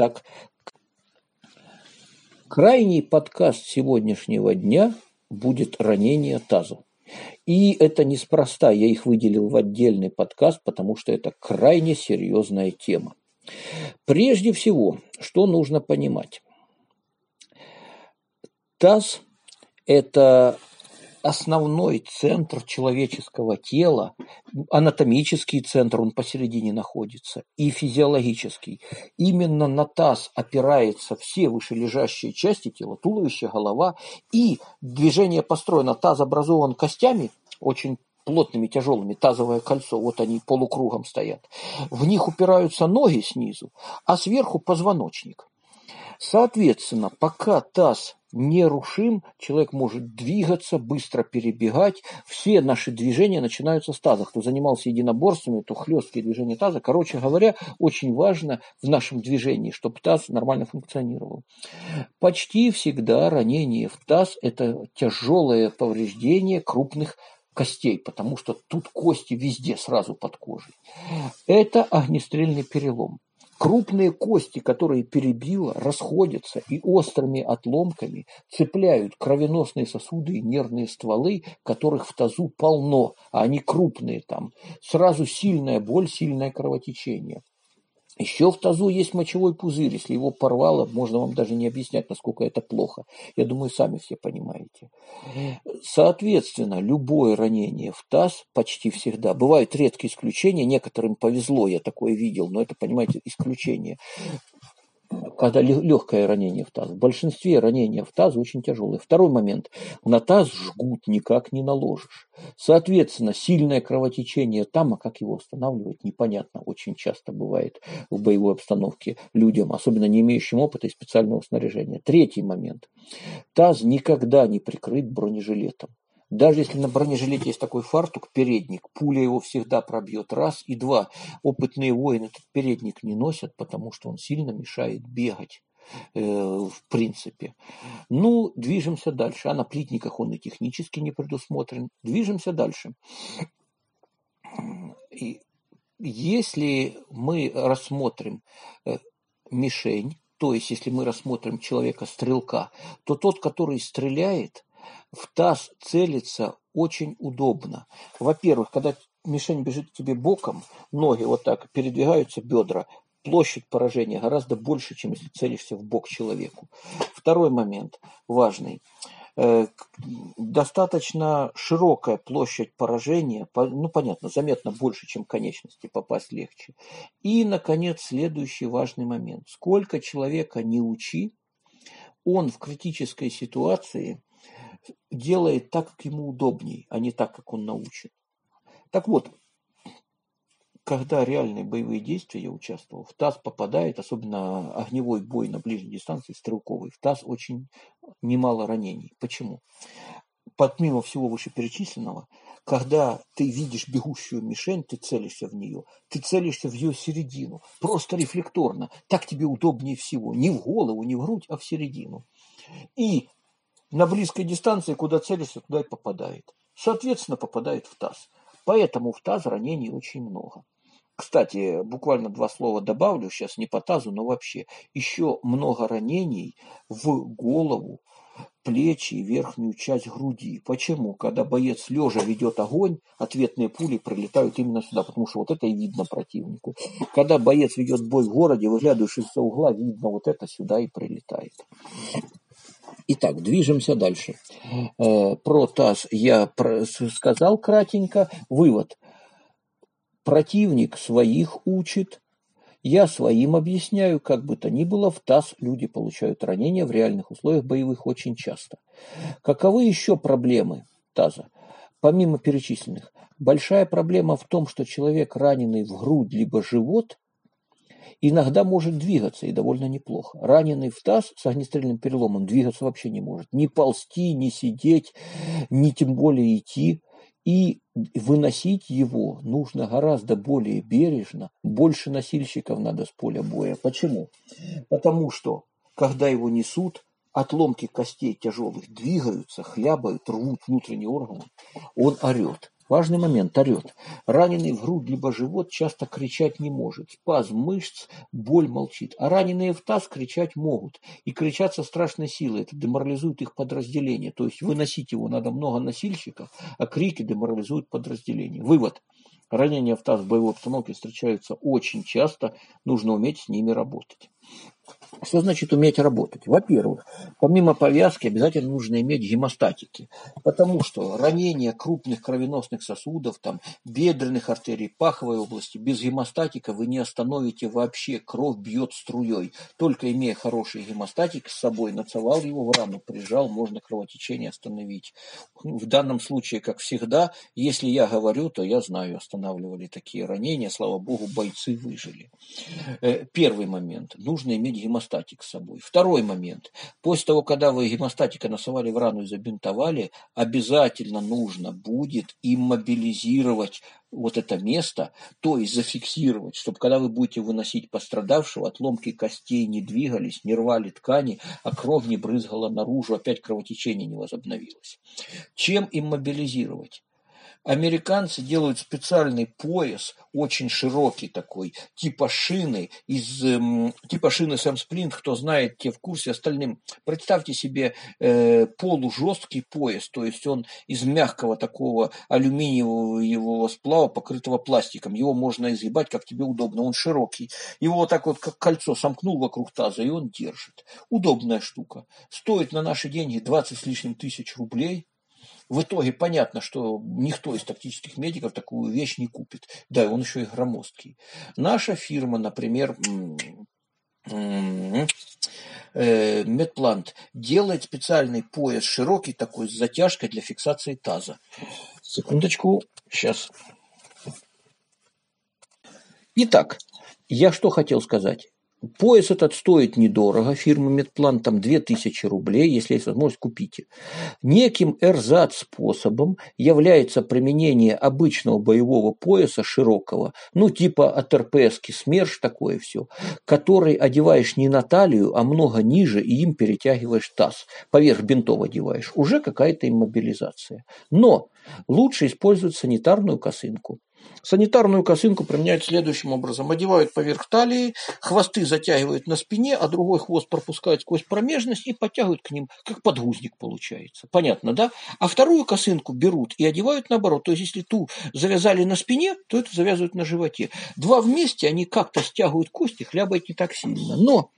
так. Крайний подкаст сегодняшнего дня будет ранение таза. И это неспроста, я их выделил в отдельный подкаст, потому что это крайне серьезная тема. Прежде всего, что нужно понимать? Таз – это основной центр человеческого тела, анатомический центр, он посередине находится, и физиологический. Именно на таз опираются все вышележащие части тела, туловище, голова, и движение построено, таз образован костями, очень плотными, тяжелыми, тазовое кольцо, вот они полукругом стоят. В них упираются ноги снизу, а сверху позвоночник. Соответственно, пока таз нерушим, человек может двигаться, быстро перебегать. Все наши движения начинаются с таза. Кто занимался единоборствами, то хлесткие движения таза. Короче говоря, очень важно в нашем движении, чтобы таз нормально функционировал. Почти всегда ранение в таз – это тяжелое повреждение крупных костей, потому что тут кости везде сразу под кожей. Это огнестрельный перелом. Крупные кости, которые перебило, расходятся и острыми отломками цепляют кровеносные сосуды и нервные стволы, которых в тазу полно, а они крупные там. Сразу сильная боль, сильное кровотечение. Еще в тазу есть мочевой пузырь. Если его порвало, можно вам даже не объяснять, насколько это плохо. Я думаю, сами все понимаете. Соответственно, любое ранение в таз почти всегда. Бывают редкие исключения, некоторым повезло, я такое видел, но это, понимаете, исключение когда легкое ранение в таз. В большинстве ранения в таз очень тяжелые. Второй момент. На таз жгут никак не наложишь. Соответственно, сильное кровотечение там, а как его останавливать, непонятно. Очень часто бывает в боевой обстановке людям, особенно не имеющим опыта и специального снаряжения. Третий момент. Таз никогда не прикрыт бронежилетом. Даже если на бронежилете есть такой фартук, передник, пуля его всегда пробьет. Раз и два. Опытные воины этот передник не носят, потому что он сильно мешает бегать э, в принципе. Ну, движемся дальше. А на плитниках он и технически не предусмотрен. Движемся дальше. И если мы рассмотрим э, мишень, то есть если мы рассмотрим человека-стрелка, то тот, который стреляет – в таз целиться очень удобно. Во-первых, когда мишень бежит к тебе боком, ноги вот так передвигаются, бедра, площадь поражения гораздо больше, чем если целишься в бок человеку. Второй момент важный. Э, достаточно широкая площадь поражения, ну понятно, заметно больше, чем конечности, попасть легче. И, наконец, следующий важный момент. Сколько человека не учи, он в критической ситуации делает так, как ему удобней, а не так, как он научен. Так вот, когда реальные боевые действия я участвовал, в ТАСС попадает, особенно огневой бой на ближней дистанции, стрелковый, в ТАСС очень немало ранений. Почему? Помимо всего вышеперечисленного, когда ты видишь бегущую мишень, ты целишься в нее, ты целишься в ее середину, просто рефлекторно, так тебе удобнее всего, не в голову, не в грудь, а в середину. И на близкой дистанции, куда целишься, туда и попадает. Соответственно, попадает в таз. Поэтому в таз ранений очень много. Кстати, буквально два слова добавлю, сейчас не по тазу, но вообще. Еще много ранений в голову, плечи и верхнюю часть груди. Почему? Когда боец лежа ведет огонь, ответные пули прилетают именно сюда, потому что вот это и видно противнику. Когда боец ведет бой в городе, выглядываешь из-за угла, видно вот это сюда и прилетает. Итак, движемся дальше. Э, про ТАСС я сказал кратенько. Вывод. Противник своих учит, я своим объясняю, как бы то ни было, в ТАСС люди получают ранения в реальных условиях боевых очень часто. Каковы еще проблемы ТАЗа? Помимо перечисленных, большая проблема в том, что человек, раненый в грудь либо живот, иногда может двигаться и довольно неплохо. Раненый в таз с огнестрельным переломом двигаться вообще не может. Ни ползти, ни сидеть, ни тем более идти. И выносить его нужно гораздо более бережно, больше носильщиков надо с поля боя. Почему? Потому что, когда его несут, отломки костей тяжелых двигаются, хлябают, рвут внутренние органы, он орет. Важный момент, орет. Раненый в грудь либо живот часто кричать не может. Спазм мышц, боль молчит. А раненые в таз кричать могут. И кричат со страшной силой. Это деморализует их подразделение. То есть выносить его надо много носильщиков, а крики деморализуют подразделение. Вывод. Ранения в таз в боевой обстановке встречаются очень часто. Нужно уметь с ними работать. Что значит уметь работать? Во-первых, помимо повязки обязательно нужно иметь гемостатики, потому что ранение крупных кровеносных сосудов, там, бедренных артерий, паховой области, без гемостатика вы не остановите вообще, кровь бьет струей. Только имея хороший гемостатик с собой, нацевал его в рану, прижал, можно кровотечение остановить. В данном случае, как всегда, если я говорю, то я знаю, останавливали такие ранения, слава богу, бойцы выжили. Э, первый момент. Нужно иметь гемостатик с собой. Второй момент. После того, когда вы гемостатика насовали в рану и забинтовали, обязательно нужно будет иммобилизировать вот это место, то есть зафиксировать, чтобы когда вы будете выносить пострадавшего, отломки костей не двигались, не рвали ткани, а кровь не брызгала наружу, опять кровотечение не возобновилось. Чем иммобилизировать? Американцы делают специальный пояс, очень широкий такой, типа шины, из, эм, типа шины Сэм Сплинт, кто знает, те в курсе, остальным. Представьте себе э, полужесткий пояс, то есть он из мягкого такого алюминиевого сплава, покрытого пластиком. Его можно изъебать, как тебе удобно, он широкий. Его вот так вот, как кольцо, сомкнул вокруг таза, и он держит. Удобная штука. Стоит на наши деньги 20 с лишним тысяч рублей – в итоге понятно, что никто из тактических медиков такую вещь не купит. Да, он еще и громоздкий. Наша фирма, например, э, Медплант делает специальный пояс широкий такой с затяжкой для фиксации таза. Секундочку, сейчас. Итак, я что хотел сказать. Пояс этот стоит недорого, фирма Медплан, там 2000 рублей, если есть возможность, купите. Неким эрзат способом является применение обычного боевого пояса широкого, ну типа от РПСки СМЕРШ такое все, который одеваешь не на талию, а много ниже и им перетягиваешь таз, поверх бинтов одеваешь. Уже какая-то иммобилизация. Но лучше использовать санитарную косынку. Санитарную косынку применяют следующим образом. Одевают поверх талии, хвосты затягивают на спине, а другой хвост пропускают сквозь промежность и подтягивают к ним, как подгузник получается. Понятно, да? А вторую косынку берут и одевают наоборот. То есть, если ту завязали на спине, то эту завязывают на животе. Два вместе, они как-то стягивают кости, хлябает не так сильно. Но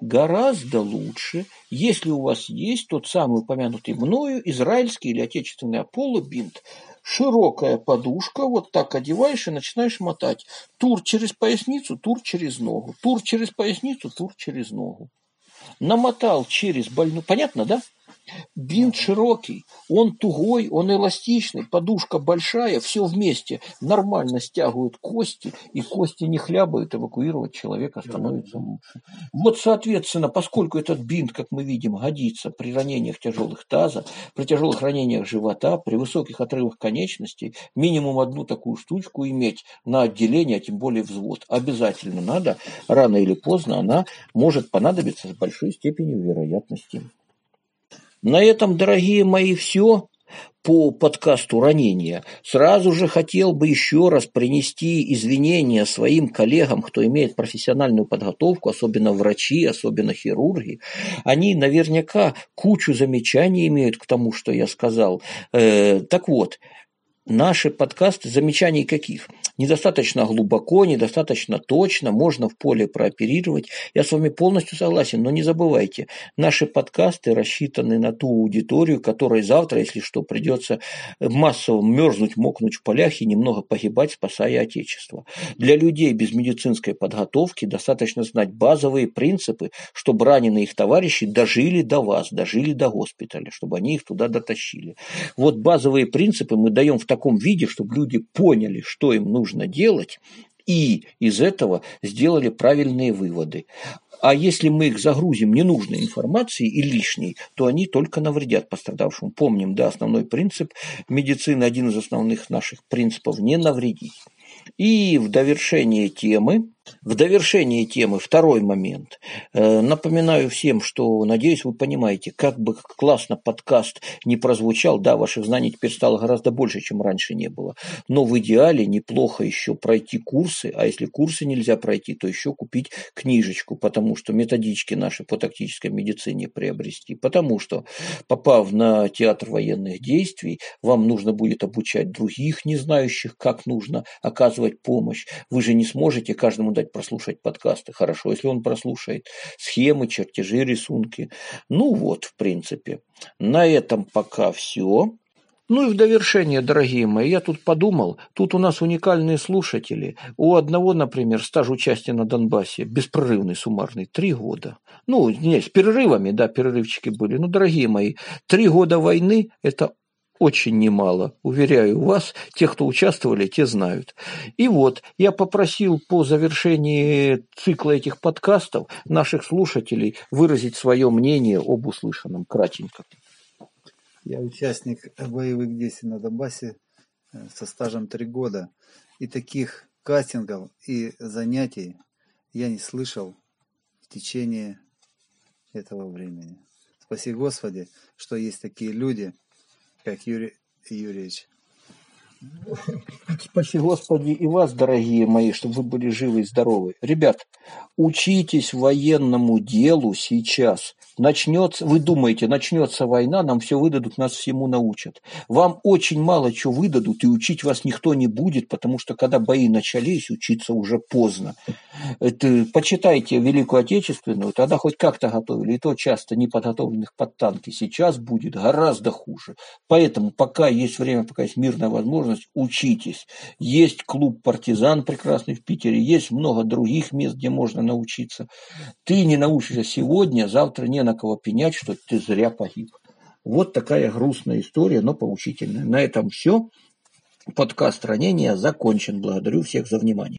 гораздо лучше, если у вас есть тот самый упомянутый мною израильский или отечественный Аполло бинт, широкая подушка, вот так одеваешь и начинаешь мотать. Тур через поясницу, тур через ногу. Тур через поясницу, тур через ногу. Намотал через больную. Понятно, да? Бинт широкий, он тугой, он эластичный, подушка большая, все вместе нормально стягивают кости, и кости не хлябают, эвакуировать человека становится лучше. Вот, соответственно, поскольку этот бинт, как мы видим, годится при ранениях тяжелых таза, при тяжелых ранениях живота, при высоких отрывах конечностей, минимум одну такую штучку иметь на отделение, а тем более взвод. Обязательно надо, рано или поздно она может понадобиться с большой степенью вероятности. На этом, дорогие мои, все по подкасту «Ранения». Сразу же хотел бы еще раз принести извинения своим коллегам, кто имеет профессиональную подготовку, особенно врачи, особенно хирурги. Они наверняка кучу замечаний имеют к тому, что я сказал. Э, так вот, наши подкасты, замечаний каких? недостаточно глубоко, недостаточно точно, можно в поле прооперировать. Я с вами полностью согласен, но не забывайте, наши подкасты рассчитаны на ту аудиторию, которой завтра, если что, придется массово мерзнуть, мокнуть в полях и немного погибать, спасая Отечество. Для людей без медицинской подготовки достаточно знать базовые принципы, чтобы раненые их товарищи дожили до вас, дожили до госпиталя, чтобы они их туда дотащили. Вот базовые принципы мы даем в таком виде, чтобы люди поняли, что им нужно делать, и из этого сделали правильные выводы. А если мы их загрузим ненужной информацией и лишней, то они только навредят пострадавшему. Помним, да, основной принцип медицины, один из основных наших принципов – не навредить. И в довершение темы В довершение темы второй момент. Э, напоминаю всем, что, надеюсь, вы понимаете, как бы классно подкаст не прозвучал, да, ваших знаний теперь стало гораздо больше, чем раньше не было. Но в идеале неплохо еще пройти курсы, а если курсы нельзя пройти, то еще купить книжечку, потому что методички наши по тактической медицине приобрести. Потому что, попав на театр военных действий, вам нужно будет обучать других, не знающих, как нужно оказывать помощь. Вы же не сможете каждому дать прослушать подкасты. Хорошо, если он прослушает схемы, чертежи, рисунки. Ну вот, в принципе. На этом пока все. Ну и в довершение, дорогие мои, я тут подумал, тут у нас уникальные слушатели. У одного, например, стаж участия на Донбассе, беспрерывный, суммарный, три года. Ну, не, с перерывами, да, перерывчики были. Ну, дорогие мои, три года войны – это очень немало, уверяю вас, те, кто участвовали, те знают. И вот, я попросил по завершении цикла этих подкастов наших слушателей выразить свое мнение об услышанном кратенько. Я участник боевых действий на Донбассе э, со стажем три года. И таких кастингов и занятий я не слышал в течение этого времени. Спаси Господи, что есть такие люди – как Юрий Юрьевич. Спаси Господи и вас, дорогие мои, чтобы вы были живы и здоровы. Ребят, учитесь военному делу сейчас. Начнется, вы думаете, начнется война, нам все выдадут, нас всему научат. Вам очень мало чего выдадут, и учить вас никто не будет, потому что когда бои начались, учиться уже поздно. Это, почитайте Великую Отечественную, тогда хоть как-то готовили, и то часто неподготовленных под танки. Сейчас будет гораздо хуже. Поэтому пока есть время, пока есть мирная возможность, учитесь. Есть клуб «Партизан» прекрасный в Питере, есть много других мест, где можно научиться. Ты не научишься сегодня, завтра не на кого пенять, что ты зря погиб. Вот такая грустная история, но поучительная. На этом все. Подкаст «Ранения» закончен. Благодарю всех за внимание.